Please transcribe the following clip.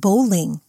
bowling.